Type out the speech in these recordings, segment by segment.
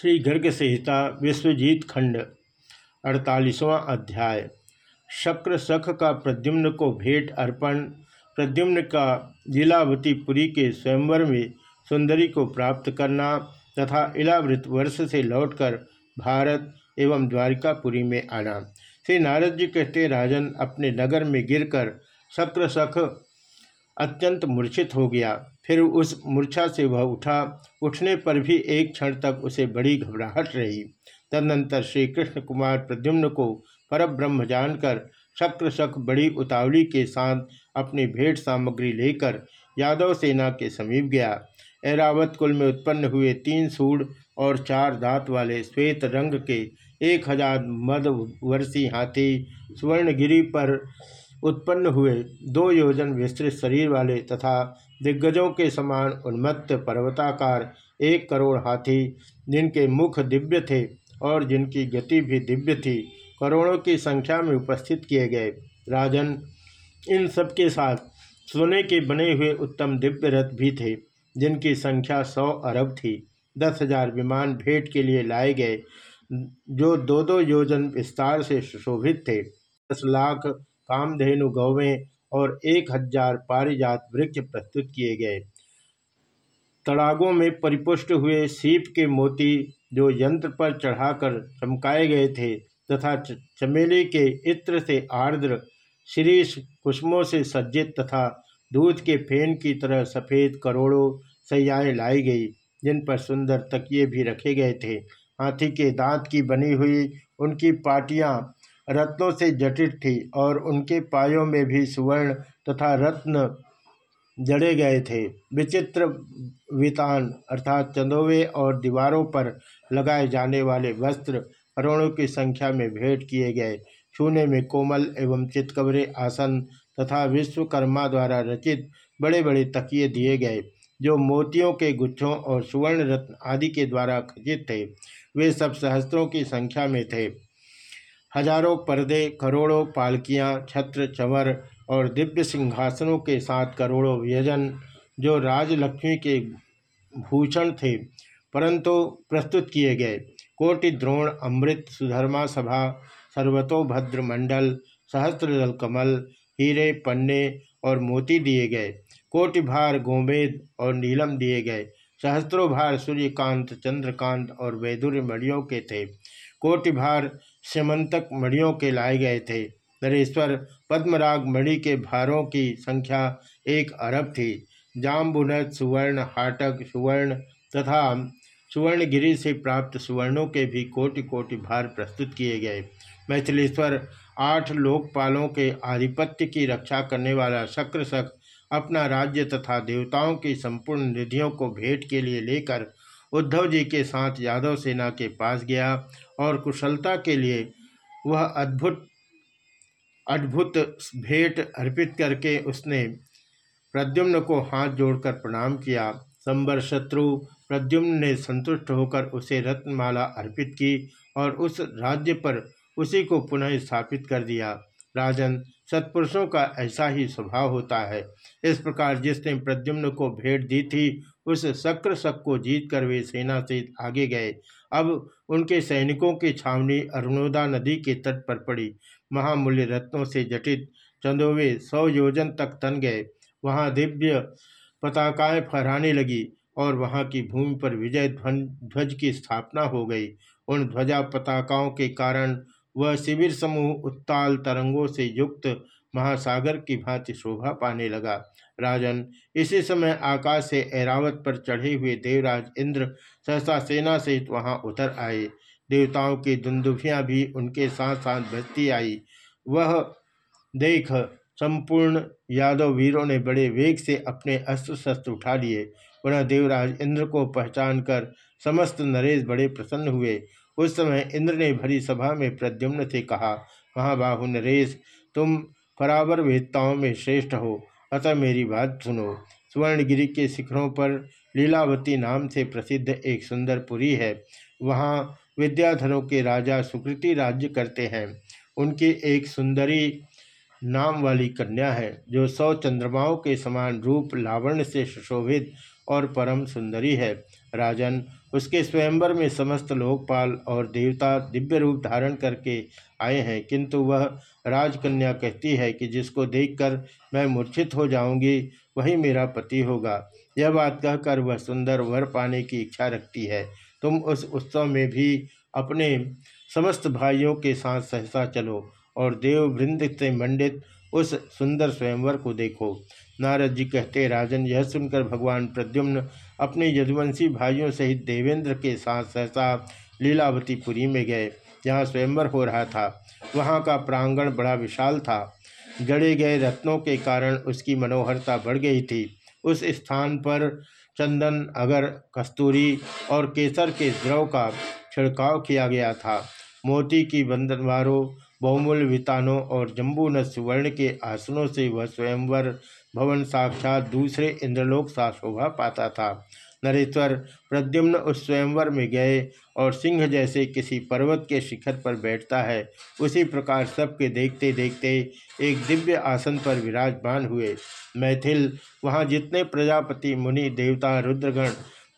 श्री गर्ग संहिता विश्वजीत खंड अड़तालीसवां अध्याय। शक्र सख का प्रद्युम्न को भेंट अर्पण, प्रद्युम्न का लीलावतीपुरी के स्वयंवर में सुंदरी को प्राप्त करना तथा इलावृत वर्ष से लौटकर भारत एवं द्वारिकापुरी में आना। श्री नारद जी कहते, राजन, अपने नगर में गिरकर शक्र सख अत्यंत मूर्छित हो गया। फिर उस मूर्छा से वह उठा। उठने पर भी एक क्षण तक उसे बड़ी घबराहट रही। तदनंतर श्री कृष्ण कुमार प्रद्युम्न को परब्रह्म जानकर शक्र शक बड़ी उतावली के साथ अपनी भेंट सामग्री लेकर यादव सेना के समीप गया। ऐरावत कुल में उत्पन्न हुए तीन सूढ़ और चार दांत वाले श्वेत रंग के एक हज़ार मदवर्षी हाथी सुवर्णगिरी पर उत्पन्न हुए दो योजन विस्तृत शरीर वाले तथा दिग्गजों के समान उन्मत्त पर्वताकार एक करोड़ हाथी, जिनके मुख दिव्य थे और जिनकी गति भी दिव्य थी, करोड़ों की संख्या में उपस्थित किए गए। राजन, इन सबके साथ सोने के बने हुए उत्तम दिव्य रथ भी थे, जिनकी संख्या सौ अरब थी। दस हज़ार विमान भेंट के लिए लाए गए, जो दो दो योजन विस्तार से सुशोभित थे। दस लाख कामधेनु गौवें और एक हज़ार पारिजात वृक्ष प्रस्तुत किए गए। तड़ागों में परिपुष्ट हुए सीप के मोती जो यंत्र पर चढ़ाकर चमकाए गए थे तथा चमेली के इत्र से आर्द्र, शीरीष कुसुमों से सज्जित तथा दूध के फेन की तरह सफ़ेद करोड़ों सैयाएँ लाई गई, जिन पर सुंदर तकिए भी रखे गए थे। हाथी के दांत की बनी हुई उनकी पाटियाँ रत्नों से जटित थी और उनके पायों में भी सुवर्ण तथा रत्न जड़े गए थे। विचित्र वितान अर्थात चंदोवे और दीवारों पर लगाए जाने वाले वस्त्र करोड़ों की संख्या में भेंट किए गए। छूने में कोमल एवं चितकबरे आसन तथा विश्वकर्मा द्वारा रचित बड़े बड़े तकिए दिए गए, जो मोतियों के गुच्छों और सुवर्ण रत्न आदि के द्वारा खचित थे। वे सब सहस्त्रों की संख्या में थे। हज़ारों पर्दे, करोड़ों पालकियाँ, छत्र, चवर और दिव्य सिंहासनों के साथ करोड़ों व्यजन जो राजलक्ष्मी के भूषण थे, परंतु प्रस्तुत किए गए। कोटि द्रोण, अमृत सुधर्मा सभा सर्वतोभद्र मंडल, सहस्त्रदल कमल, हीरे, पन्ने और मोती दिए गए। कोटि भार, गोमेद और नीलम दिए गए। सहस्त्रों भार, सूर्यकांत, चंद्रकांत और वैदुर्य मणियों के थे। कोटिभार समंतक मणियों के लाए गए थे। नरेश्वर पद्मराग मणि के भारों की संख्या एक अरब थी। जाम्बुनत सुवर्ण, हाटक सुवर्ण तथा सुवर्णगिरी से प्राप्त सुवर्णों के भी कोटि कोटि भार प्रस्तुत किए गए। मैथिलेश्वर आठ लोकपालों के आधिपत्य की रक्षा करने वाला शक्रशक अपना राज्य तथा देवताओं की संपूर्ण निधियों को भेंट के लिए लेकर उद्धव जी के साथ यादव सेना के पास गया और कुशलता के लिए वह अद्भुत अद्भुत भेंट अर्पित करके उसने प्रद्युम्न को हाथ जोड़कर प्रणाम किया। संबर शत्रु प्रद्युम्न ने संतुष्ट होकर उसे रत्नमाला अर्पित की और उस राज्य पर उसी को पुनः स्थापित कर दिया। राजन, सत्पुरुषों का ऐसा ही स्वभाव होता है। इस प्रकार जिसने प्रद्युम्न को भेंट दी थी, उस शक्र शक को जीत कर वे सेना से आगे गए। अब उनके सैनिकों की छावनी अरुणोदा नदी के तट पर पड़ी। महामूल्य रत्नों से जटित चंदोवे सौ योजन तक तन गए। वहाँ दिव्य पताकाएँ फहराने लगी और वहाँ की भूमि पर विजय ध्वज की स्थापना हो गई। उन ध्वजा पताकाओं के कारण वह शिविर समूह उत्ताल तरंगों से युक्त महासागर की भांति शोभा पाने लगा। राजन, इसी समय आकाश से ऐरावत पर चढ़े हुए देवराज इंद्र सहसा सेना सहित वहाँ उतर आए। देवताओं की दुंदुभियाँ भी उनके साथ साथ बजती आई। वह देख, संपूर्ण यादव वीरों ने बड़े वेग से अपने अस्त्र शस्त्र उठा लिए। पुनः देवराज इंद्र को पहचान कर समस्त नरेश बड़े प्रसन्न हुए। उस समय इंद्र ने भरी सभा में प्रद्युम्न से कहा, महाबाहु नरेश, तुम फरावर वेदताओं में श्रेष्ठ हो। अतः मेरी बात सुनो। स्वर्णगिरी के शिखरों पर लीलावती नाम से प्रसिद्ध एक सुंदर पुरी है। वहाँ विद्याधरों के राजा सुकृति राज्य करते हैं। उनकी एक सुंदरी नाम वाली कन्या है, जो सौ चंद्रमाओं के समान रूप लावण्य से सुशोभित और परम सुंदरी है। राजन, उसके स्वयंवर में समस्त लोकपाल और देवता दिव्य रूप धारण करके आए हैं। किंतु वह राजकन्या कहती है कि जिसको देखकर मैं मूर्छित हो जाऊँगी, वही मेरा पति होगा। यह बात कहकर वह सुंदर वर पाने की इच्छा रखती है। तुम उस उत्सव में भी अपने समस्त भाइयों के साथ सहसा चलो और देव वृंद से मंडित उस सुंदर स्वयंवर को देखो। नारद जी कहते, राजन, यह सुनकर भगवान प्रद्युम्न अपने यदुवंशी भाइयों सहित देवेंद्र के साथ सहसा लीलावतीपुरी में गए। जहाँ स्वयंवर हो रहा था। वहाँ का प्रांगण बड़ा विशाल था। जड़े गए रत्नों के कारण उसकी मनोहरता बढ़ गई थी। उस स्थान पर चंदन, अगर, कस्तूरी और केसर के द्रव का छिड़काव किया गया था। मोती की बंदनवारों बहुमूल्य वितानों और जम्बून सुवर्ण के आसनों से वह स्वयंवर भवन साक्षात दूसरे इंद्रलोक सा शोभा पाता था। नरेश्वर प्रद्युम्न उस स्वयंवर में गए और सिंह जैसे किसी पर्वत के शिखर पर बैठता है। उसी प्रकार सबके देखते देखते एक दिव्य आसन पर विराजमान हुए। मैथिल, वहाँ जितने प्रजापति, मुनि, देवता, रुद्रगण,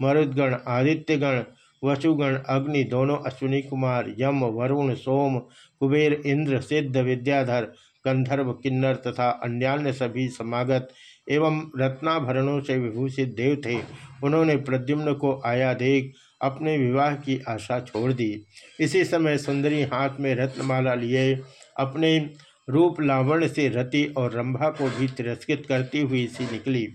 मरुदगण, आदित्यगण वसुगण, अग्नि, दोनों अश्विनी कुमार, यम, वरुण, सोम, कुबेर, इंद्र, सिद्ध, विद्याधर, गंधर्व, किन्नर तथा अन्यान्य सभी समागत एवं रत्नाभरणों से विभूषित देव थे। उन्होंने प्रद्युम्न को आया देख, अपने विवाह की आशा छोड़ दी। इसी समय सुंदरी हाथ में रत्नमाला लिए, अपने रूप लावण्य से रति और रंभा को भी तिरस्कृत करती हुई सी निकली।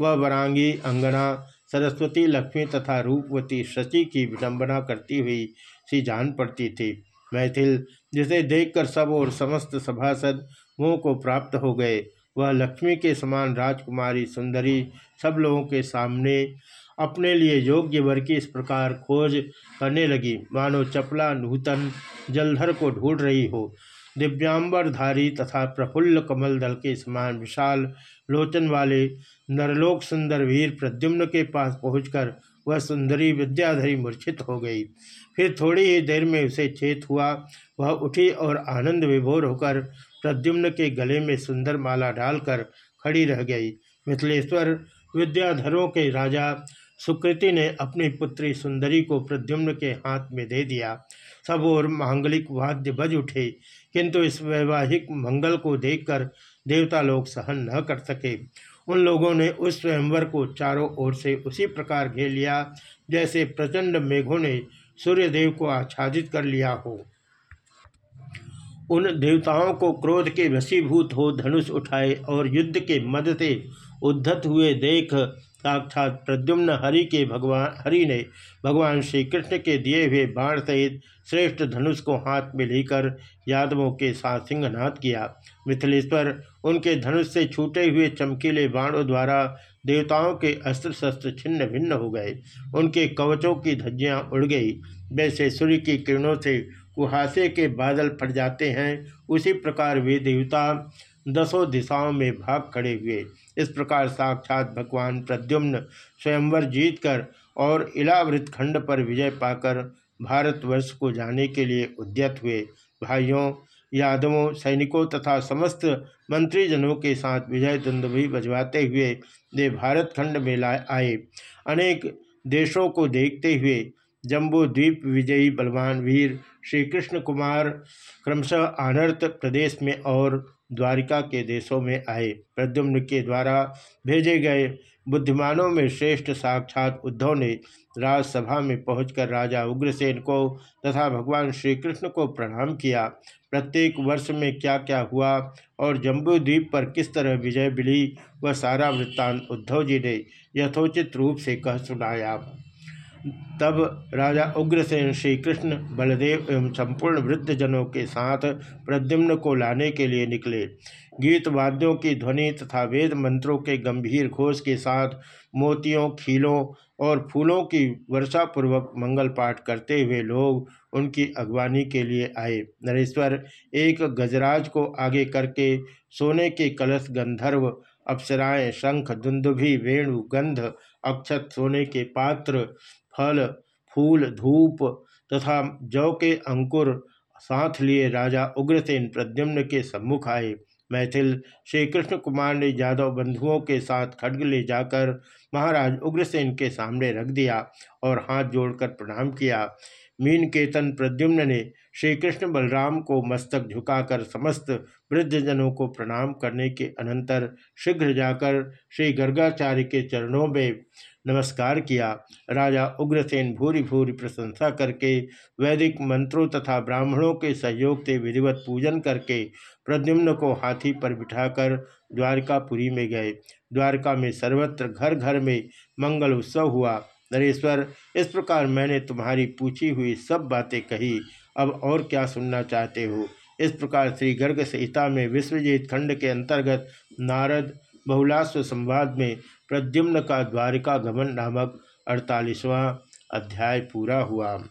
वह वरांगी, अंगना सरस्वती, लक्ष्मी तथा रूपवती शची की विडम्बना करती हुई सी जान पड़ती थी। मैथिल, जिसे देखकर सब और समस्त सभासद मुँह को प्राप्त हो गए, वह लक्ष्मी के समान राजकुमारी, सुंदरी, सब लोगों के सामने अपने लिए योग्य वर की इस प्रकार खोज करने लगी। मानो चपला, नूतन, जलधर को ढूंढ रही हो दिव्यांबरधारी तथा प्रफुल्ल कमल दल के समान विशाल लोचन वाले नरलोक सुंदर वीर प्रद्युम्न के पास पहुंचकर वह सुंदरी विद्याधरी मूर्छित हो गई। फिर थोड़ी ही देर में उसे चेत हुआ। वह उठी और आनंद विभोर होकर प्रद्युम्न के गले में सुंदर माला डालकर खड़ी रह गई। मिथिलेश्वर विद्याधरों के राजा सुकृति ने अपनी पुत्री सुंदरी को प्रद्युम्न के हाथ में दे दिया। सब और मांगलिक वाद्य बज उठे। किंतु इस वैवाहिक मंगल को देखकर देवता लोग सहन न कर सके। उन लोगों ने उस स्वयंवर को चारों ओर से उसी प्रकार घेर लिया, जैसे प्रचंड मेघों ने सूर्यदेव को आच्छादित कर लिया हो। उन देवताओं को क्रोध के वशीभूत हो धनुष उठाए और युद्ध के मद से उद्धत हुए देख साक्षात प्रद्युम्न हरि के भगवान, हरि ने भगवान श्री कृष्ण के दिए हुए बाण सहित श्रेष्ठ धनुष को हाथ में लेकर यादवों के साथ सिंहनाद किया। मिथिलेश्वर उनके धनुष से छूटे हुए चमकीले बाणों द्वारा देवताओं के अस्त्र शस्त्र छिन्न भिन्न हो गए। उनके कवचों की धज्जियाँ उड़ गई। वैसे सूर्य की किरणों से कुहासे के बादल फट जाते हैं, उसी प्रकार वे देवता दसों दिशाओं में भाग खड़े हुए। इस प्रकार साक्षात भगवान प्रद्युम्न स्वयंवर जीतकर और इलावृत खंड पर विजय पाकर भारतवर्ष को जाने के लिए उद्यत हुए। भाइयों, यादवों, सैनिकों तथा समस्त मंत्रीजनों के साथ विजय भी बजवाते हुए वे भारत खंड में लाए आए। अनेक देशों को देखते हुए जम्बू द्वीप विजयी बलवान वीर श्री कृष्ण कुमार क्रमशः आनर्त प्रदेश में और द्वारिका के देशों में आए। प्रद्युम्न के द्वारा भेजे गए बुद्धिमानों में श्रेष्ठ साक्षात उद्धव ने राजसभा में पहुंचकर राजा उग्रसेन को तथा भगवान श्री कृष्ण को प्रणाम किया। प्रत्येक वर्ष में क्या क्या हुआ और जम्बू द्वीप पर किस तरह विजय मिली, वह सारा वृत्तांत उद्धव जी ने यथोचित रूप से कह सुनाया। तब राजा उग्रसेन श्री कृष्ण बलदेव एवं संपूर्ण वृद्धजनों के साथ प्रद्युम्न को लाने के लिए निकले। गीत वाद्यों की ध्वनि तथा वेद मंत्रों के गंभीर घोष के साथ मोतियों, खीलों और फूलों की वर्षापूर्वक मंगल पाठ करते हुए लोग उनकी अगवानी के लिए आए। नरेश्वर एक गजराज को आगे करके सोने के कलश, गंधर्व, अप्सराएँ, शंख, दुंदुभी, वेणु, गंध, अक्षत सोने के पात्र फल, फूल, धूप तथा जौ के अंकुर साथ लिए राजा उग्रसेन प्रद्युम्न के सम्मुख आए। मैथिल श्री कृष्ण कुमार ने यादव बंधुओं के साथ खड्ग ले जाकर महाराज उग्रसेन के सामने रख दिया और हाथ जोड़कर प्रणाम किया। मीन केतन प्रद्युम्न ने श्री कृष्ण बलराम को मस्तक झुकाकर समस्त वृद्धजनों को प्रणाम करने के अनंतर शीघ्र जाकर श्री गर्गाचार्य के चरणों में नमस्कार किया। राजा उग्रसेन भूरी भूरी प्रशंसा करके, वैदिक मंत्रों तथा ब्राह्मणों के सहयोग से विधिवत पूजन करके प्रद्युम्न को हाथी पर बिठाकर द्वारकापुरी में गए। द्वारका में सर्वत्र घर घर में मंगल उत्सव हुआ। नरेश्वर, इस प्रकार मैंने तुम्हारी पूछी हुई सब बातें कही। अब और क्या सुनना चाहते हो? इस प्रकार श्री गर्ग संहिता में विश्वजीत खंड के अंतर्गत नारद बहुलास्व संवाद में प्रद्युम्न का द्वारिका गमन नामक अड़तालीसवां अध्याय पूरा हुआ।